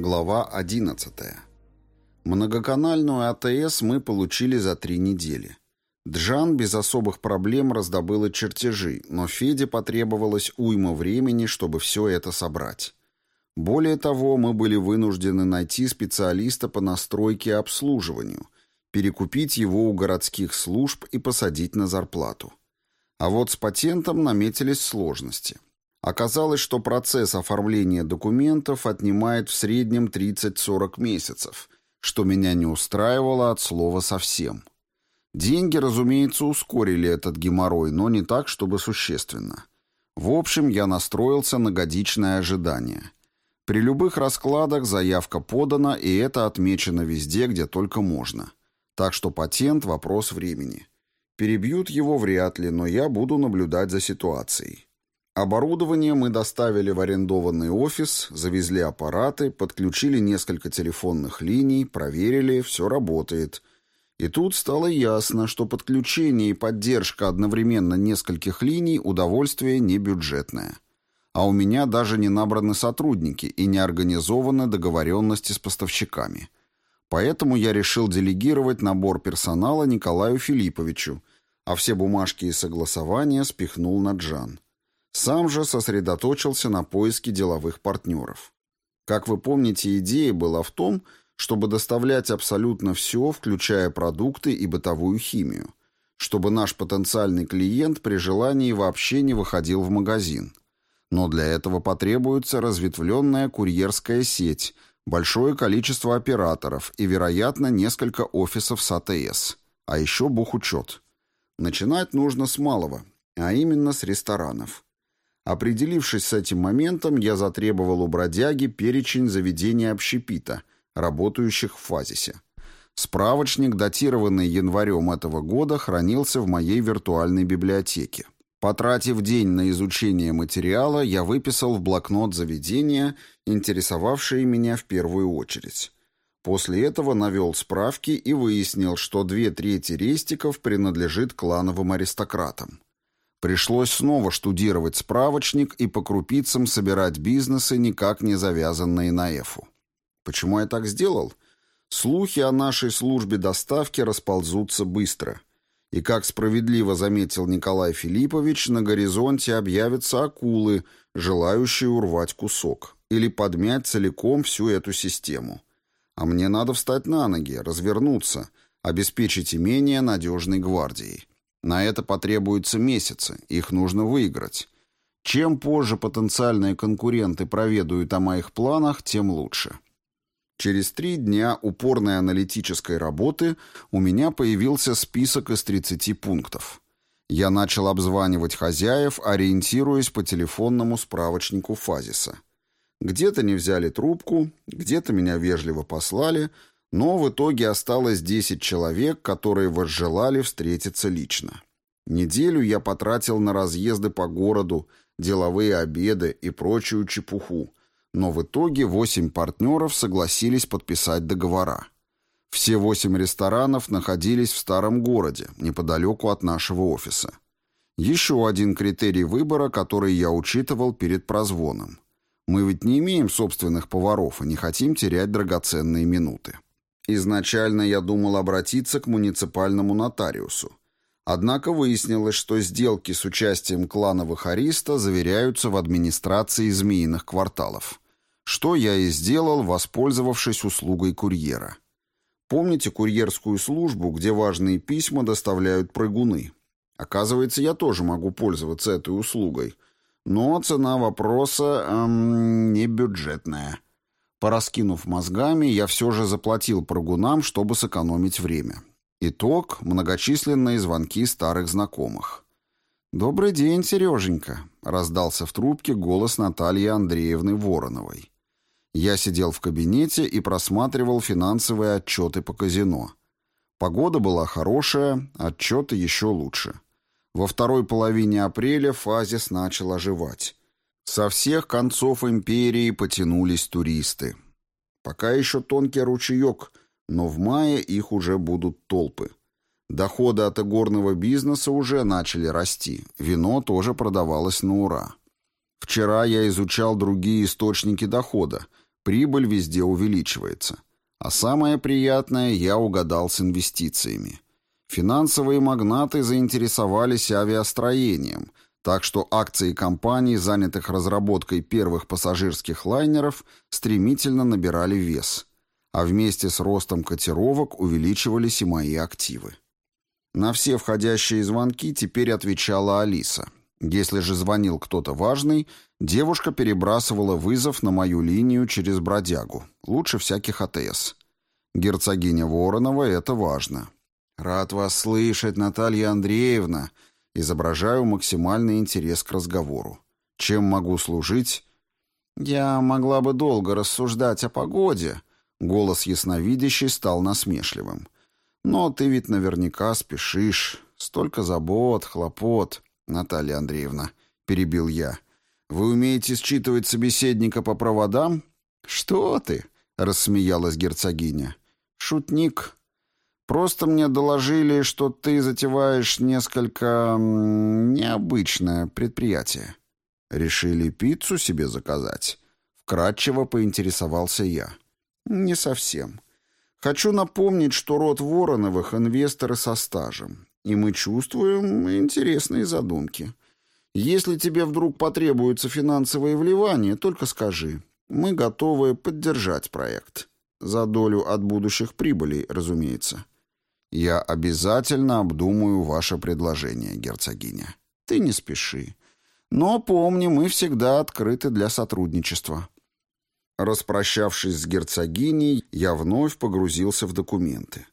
Глава 11. Многоканальную АТС мы получили за три недели. Джан без особых проблем раздобыла чертежи, но Феде потребовалось уйма времени, чтобы все это собрать. Более того, мы были вынуждены найти специалиста по настройке и обслуживанию, перекупить его у городских служб и посадить на зарплату. А вот с патентом наметились сложности – Оказалось, что процесс оформления документов отнимает в среднем 30-40 месяцев, что меня не устраивало от слова совсем. Деньги, разумеется, ускорили этот геморрой, но не так, чтобы существенно. В общем, я настроился на годичное ожидание. При любых раскладах заявка подана, и это отмечено везде, где только можно. Так что патент – вопрос времени. Перебьют его вряд ли, но я буду наблюдать за ситуацией. Оборудование мы доставили в арендованный офис, завезли аппараты, подключили несколько телефонных линий, проверили, все работает. И тут стало ясно, что подключение и поддержка одновременно нескольких линий – удовольствие не бюджетное. А у меня даже не набраны сотрудники и не организованы договоренности с поставщиками. Поэтому я решил делегировать набор персонала Николаю Филипповичу, а все бумажки и согласования спихнул на Джан. Сам же сосредоточился на поиске деловых партнеров. Как вы помните, идея была в том, чтобы доставлять абсолютно все, включая продукты и бытовую химию, чтобы наш потенциальный клиент при желании вообще не выходил в магазин. Но для этого потребуется разветвленная курьерская сеть, большое количество операторов и, вероятно, несколько офисов с АТС, а еще бухучет. Начинать нужно с малого, а именно с ресторанов. Определившись с этим моментом, я затребовал у бродяги перечень заведений общепита, работающих в фазисе. Справочник, датированный январем этого года, хранился в моей виртуальной библиотеке. Потратив день на изучение материала, я выписал в блокнот заведения, интересовавшие меня в первую очередь. После этого навел справки и выяснил, что две трети рестиков принадлежит клановым аристократам. Пришлось снова штудировать справочник и по крупицам собирать бизнесы, никак не завязанные на Эфу. Почему я так сделал? Слухи о нашей службе доставки расползутся быстро. И, как справедливо заметил Николай Филиппович, на горизонте объявятся акулы, желающие урвать кусок, или подмять целиком всю эту систему. А мне надо встать на ноги, развернуться, обеспечить имение надежной гвардией. На это потребуются месяцы, их нужно выиграть. Чем позже потенциальные конкуренты проведают о моих планах, тем лучше. Через три дня упорной аналитической работы у меня появился список из 30 пунктов. Я начал обзванивать хозяев, ориентируясь по телефонному справочнику Фазиса. Где-то не взяли трубку, где-то меня вежливо послали, но в итоге осталось 10 человек, которые возжелали встретиться лично. Неделю я потратил на разъезды по городу, деловые обеды и прочую чепуху, но в итоге 8 партнеров согласились подписать договора. Все восемь ресторанов находились в старом городе, неподалеку от нашего офиса. Еще один критерий выбора, который я учитывал перед прозвоном. Мы ведь не имеем собственных поваров и не хотим терять драгоценные минуты. Изначально я думал обратиться к муниципальному нотариусу. Однако выяснилось, что сделки с участием клановых ариста заверяются в администрации змеиных кварталов. Что я и сделал, воспользовавшись услугой курьера. Помните курьерскую службу, где важные письма доставляют прыгуны? Оказывается, я тоже могу пользоваться этой услугой. Но цена вопроса эм, не бюджетная. Пораскинув мозгами, я все же заплатил прогунам, чтобы сэкономить время. Итог – многочисленные звонки старых знакомых. «Добрый день, Сереженька», – раздался в трубке голос Натальи Андреевны Вороновой. Я сидел в кабинете и просматривал финансовые отчеты по казино. Погода была хорошая, отчеты еще лучше. Во второй половине апреля фазис начал оживать. Со всех концов империи потянулись туристы. Пока еще тонкий ручеек, но в мае их уже будут толпы. Доходы от игорного бизнеса уже начали расти, вино тоже продавалось на ура. Вчера я изучал другие источники дохода, Прибыль везде увеличивается. А самое приятное, я угадал с инвестициями. Финансовые магнаты заинтересовались авиастроением, так что акции компаний, занятых разработкой первых пассажирских лайнеров, стремительно набирали вес. А вместе с ростом котировок увеличивались и мои активы. На все входящие звонки теперь отвечала Алиса. Если же звонил кто-то важный, девушка перебрасывала вызов на мою линию через бродягу. Лучше всяких АТС. Герцогиня Воронова — это важно. «Рад вас слышать, Наталья Андреевна», изображаю максимальный интерес к разговору. «Чем могу служить?» «Я могла бы долго рассуждать о погоде», — голос ясновидящий стал насмешливым. «Но ты ведь наверняка спешишь. Столько забот, хлопот». «Наталья Андреевна», — перебил я, — «вы умеете считывать собеседника по проводам?» «Что ты?» — рассмеялась герцогиня. «Шутник. Просто мне доложили, что ты затеваешь несколько... необычное предприятие». «Решили пиццу себе заказать?» Вкратчиво поинтересовался я. «Не совсем. Хочу напомнить, что род Вороновых — инвесторы со стажем и мы чувствуем интересные задумки. Если тебе вдруг потребуются финансовые вливания, только скажи. Мы готовы поддержать проект. За долю от будущих прибылей, разумеется. Я обязательно обдумаю ваше предложение, герцогиня. Ты не спеши. Но помни, мы всегда открыты для сотрудничества. Распрощавшись с герцогиней, я вновь погрузился в документы.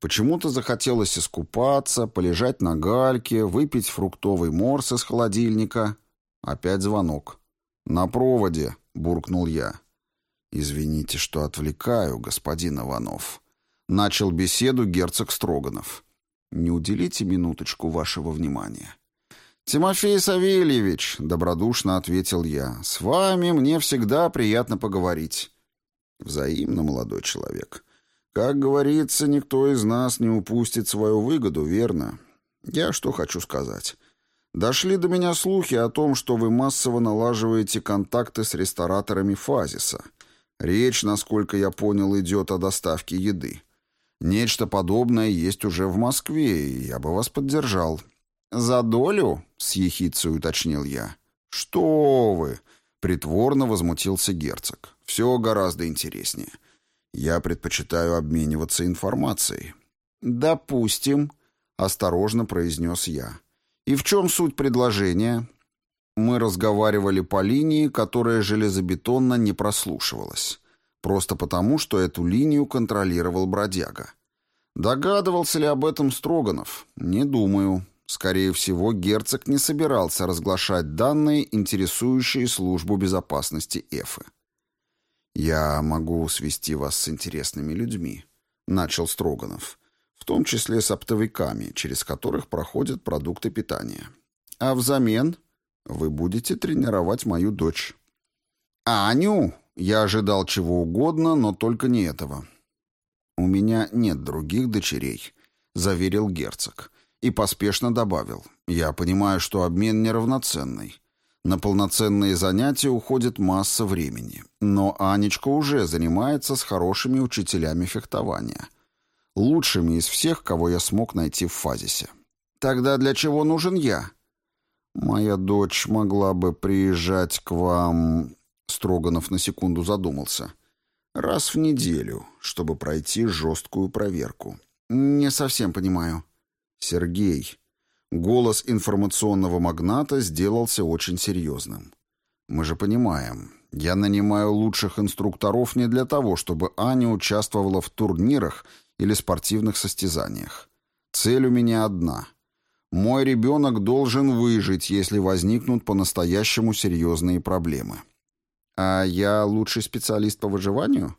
Почему-то захотелось искупаться, полежать на гальке, выпить фруктовый морс из холодильника. Опять звонок. «На проводе», — буркнул я. «Извините, что отвлекаю, господин Иванов». Начал беседу герцог Строганов. «Не уделите минуточку вашего внимания». «Тимофей Савельевич», — добродушно ответил я, — «с вами мне всегда приятно поговорить». «Взаимно, молодой человек». Как говорится, никто из нас не упустит свою выгоду, верно? Я что хочу сказать. Дошли до меня слухи о том, что вы массово налаживаете контакты с рестораторами Фазиса. Речь, насколько я понял, идет о доставке еды. Нечто подобное есть уже в Москве, и я бы вас поддержал. «За долю?» — с ехицей уточнил я. «Что вы!» — притворно возмутился герцог. «Все гораздо интереснее. Я предпочитаю обмениваться информацией. «Допустим», — осторожно произнес я. «И в чем суть предложения?» Мы разговаривали по линии, которая железобетонно не прослушивалась. Просто потому, что эту линию контролировал бродяга. Догадывался ли об этом Строганов? Не думаю. Скорее всего, герцог не собирался разглашать данные, интересующие службу безопасности Эфы. «Я могу свести вас с интересными людьми», — начал Строганов, «в том числе с оптовиками, через которых проходят продукты питания. А взамен вы будете тренировать мою дочь». «Аню!» Я ожидал чего угодно, но только не этого. «У меня нет других дочерей», — заверил герцог. И поспешно добавил. «Я понимаю, что обмен неравноценный. На полноценные занятия уходит масса времени. Но Анечка уже занимается с хорошими учителями фехтования. Лучшими из всех, кого я смог найти в Фазисе. Тогда для чего нужен я? Моя дочь могла бы приезжать к вам... Строганов на секунду задумался. Раз в неделю, чтобы пройти жесткую проверку. Не совсем понимаю. Сергей, Голос информационного магната сделался очень серьезным. «Мы же понимаем, я нанимаю лучших инструкторов не для того, чтобы Аня участвовала в турнирах или спортивных состязаниях. Цель у меня одна. Мой ребенок должен выжить, если возникнут по-настоящему серьезные проблемы. А я лучший специалист по выживанию?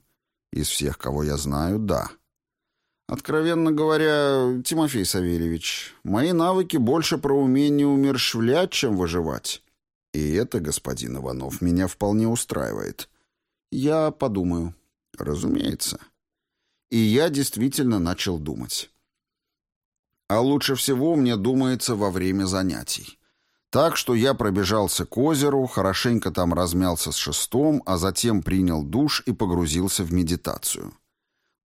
Из всех, кого я знаю, да. Откровенно говоря, Тимофей Савельевич, мои навыки больше про умение умерщвлять, чем выживать. И это, господин Иванов, меня вполне устраивает. Я подумаю. Разумеется. И я действительно начал думать. А лучше всего мне думается во время занятий. Так что я пробежался к озеру, хорошенько там размялся с шестом, а затем принял душ и погрузился в медитацию.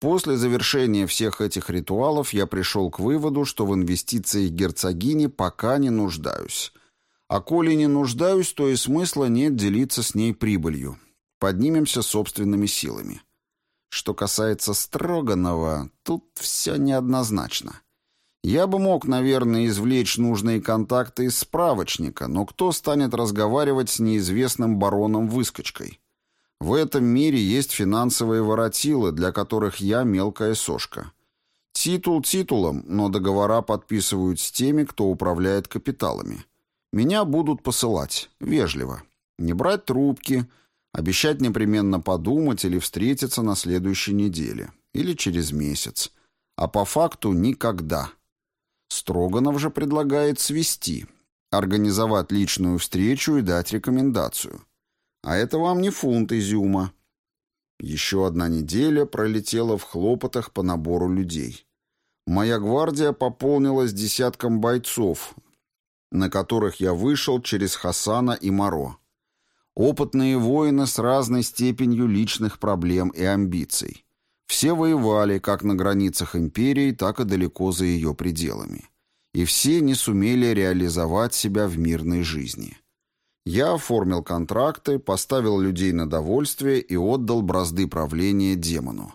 После завершения всех этих ритуалов я пришел к выводу, что в инвестициях герцогини пока не нуждаюсь. А коли не нуждаюсь, то и смысла нет делиться с ней прибылью. Поднимемся собственными силами. Что касается Строганова, тут все неоднозначно. Я бы мог, наверное, извлечь нужные контакты из справочника, но кто станет разговаривать с неизвестным бароном-выскочкой? В этом мире есть финансовые воротилы, для которых я мелкая сошка. Титул титулом, но договора подписывают с теми, кто управляет капиталами. Меня будут посылать, вежливо. Не брать трубки, обещать непременно подумать или встретиться на следующей неделе. Или через месяц. А по факту никогда. Строганов же предлагает свести, организовать личную встречу и дать рекомендацию. А это вам не фунт изюма. Еще одна неделя пролетела в хлопотах по набору людей. Моя гвардия пополнилась десятком бойцов, на которых я вышел через Хасана и Моро. Опытные воины с разной степенью личных проблем и амбиций. Все воевали как на границах империи, так и далеко за ее пределами. И все не сумели реализовать себя в мирной жизни. Я оформил контракты, поставил людей на довольствие и отдал бразды правления демону.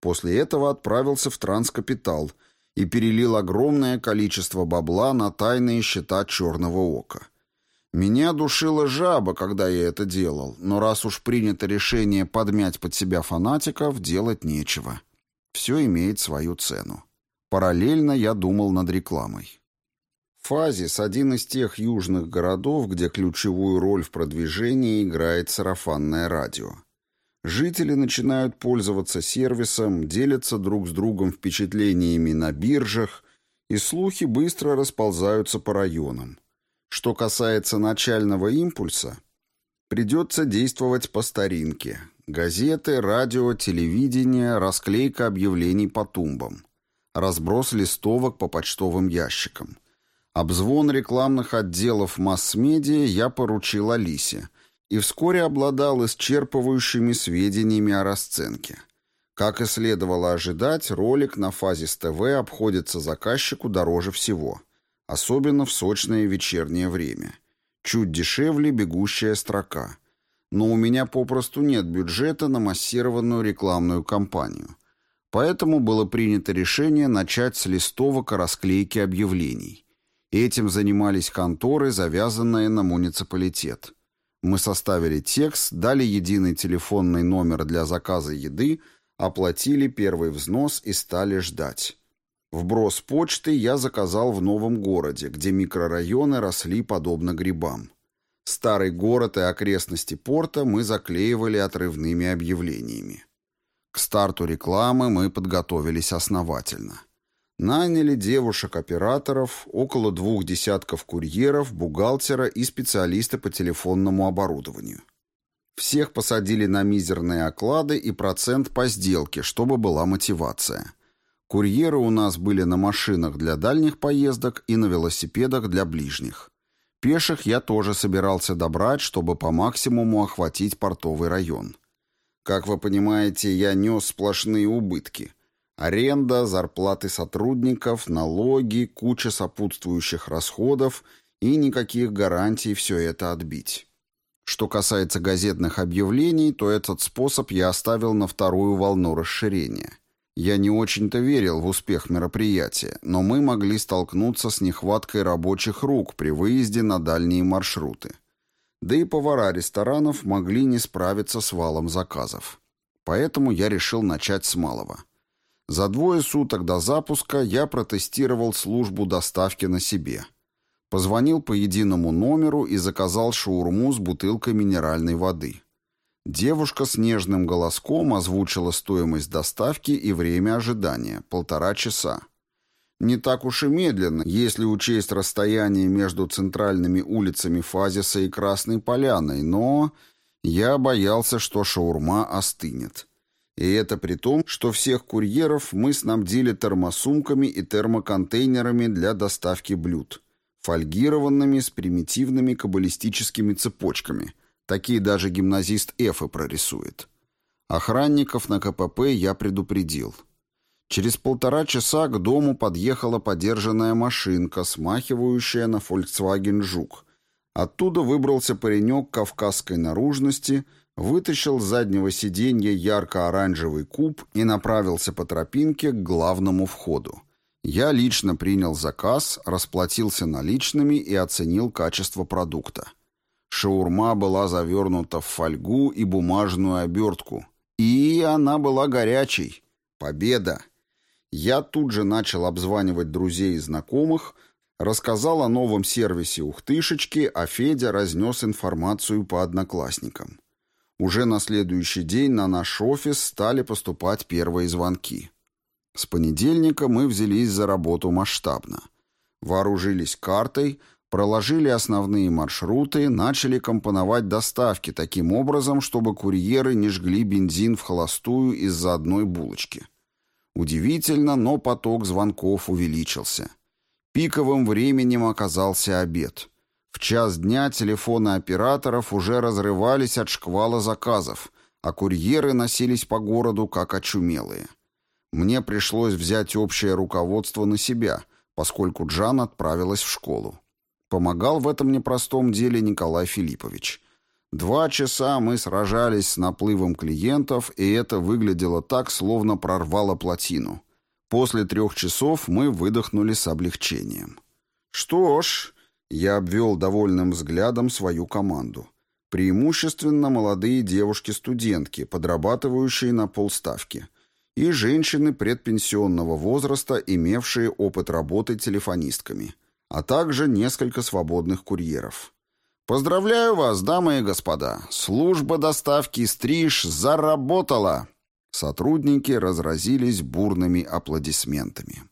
После этого отправился в транскапитал и перелил огромное количество бабла на тайные счета Черного Ока. Меня душила жаба, когда я это делал, но раз уж принято решение подмять под себя фанатиков, делать нечего. Все имеет свою цену. Параллельно я думал над рекламой. Фазис – один из тех южных городов, где ключевую роль в продвижении играет сарафанное радио. Жители начинают пользоваться сервисом, делятся друг с другом впечатлениями на биржах, и слухи быстро расползаются по районам. Что касается начального импульса, придется действовать по старинке. Газеты, радио, телевидение, расклейка объявлений по тумбам, разброс листовок по почтовым ящикам. Обзвон рекламных отделов масс-медиа я поручил Алисе и вскоре обладал исчерпывающими сведениями о расценке. Как и следовало ожидать, ролик на фазе с ТВ обходится заказчику дороже всего – особенно в сочное вечернее время. Чуть дешевле бегущая строка. Но у меня попросту нет бюджета на массированную рекламную кампанию. Поэтому было принято решение начать с листовок о расклейке объявлений. Этим занимались конторы, завязанные на муниципалитет. Мы составили текст, дали единый телефонный номер для заказа еды, оплатили первый взнос и стали ждать. Вброс почты я заказал в новом городе, где микрорайоны росли подобно грибам. Старый город и окрестности порта мы заклеивали отрывными объявлениями. К старту рекламы мы подготовились основательно. Наняли девушек-операторов, около двух десятков курьеров, бухгалтера и специалиста по телефонному оборудованию. Всех посадили на мизерные оклады и процент по сделке, чтобы была мотивация – Курьеры у нас были на машинах для дальних поездок и на велосипедах для ближних. Пеших я тоже собирался добрать, чтобы по максимуму охватить портовый район. Как вы понимаете, я нес сплошные убытки. Аренда, зарплаты сотрудников, налоги, куча сопутствующих расходов и никаких гарантий все это отбить. Что касается газетных объявлений, то этот способ я оставил на вторую волну расширения – я не очень-то верил в успех мероприятия, но мы могли столкнуться с нехваткой рабочих рук при выезде на дальние маршруты. Да и повара ресторанов могли не справиться с валом заказов. Поэтому я решил начать с малого. За двое суток до запуска я протестировал службу доставки на себе. Позвонил по единому номеру и заказал шаурму с бутылкой минеральной воды. Девушка с нежным голоском озвучила стоимость доставки и время ожидания – полтора часа. Не так уж и медленно, если учесть расстояние между центральными улицами Фазиса и Красной Поляной, но я боялся, что шаурма остынет. И это при том, что всех курьеров мы снабдили термосумками и термоконтейнерами для доставки блюд. фольгированными с примитивными каббалистическими цепочками. Такие даже гимназист Эфы прорисует. Охранников на КПП я предупредил. Через полтора часа к дому подъехала подержанная машинка, смахивающая на Volkswagen Жук. Оттуда выбрался паренек кавказской наружности, вытащил с заднего сиденья ярко-оранжевый куб и направился по тропинке к главному входу. Я лично принял заказ, расплатился наличными и оценил качество продукта. Шаурма была завернута в фольгу и бумажную обертку. И она была горячей. Победа! Я тут же начал обзванивать друзей и знакомых, рассказал о новом сервисе «Ухтышечки», а Федя разнес информацию по одноклассникам. Уже на следующий день на наш офис стали поступать первые звонки. С понедельника мы взялись за работу масштабно. Вооружились картой, проложили основные маршруты, начали компоновать доставки таким образом, чтобы курьеры не жгли бензин в холостую из-за одной булочки. Удивительно, но поток звонков увеличился. Пиковым временем оказался обед. В час дня телефоны операторов уже разрывались от шквала заказов, а курьеры носились по городу как очумелые. Мне пришлось взять общее руководство на себя, поскольку Джан отправилась в школу. Помогал в этом непростом деле Николай Филиппович. Два часа мы сражались с наплывом клиентов, и это выглядело так, словно прорвало плотину. После трех часов мы выдохнули с облегчением. «Что ж», — я обвел довольным взглядом свою команду, преимущественно молодые девушки-студентки, подрабатывающие на полставки, и женщины предпенсионного возраста, имевшие опыт работы телефонистками, а также несколько свободных курьеров. «Поздравляю вас, дамы и господа! Служба доставки «Стриж» заработала!» Сотрудники разразились бурными аплодисментами.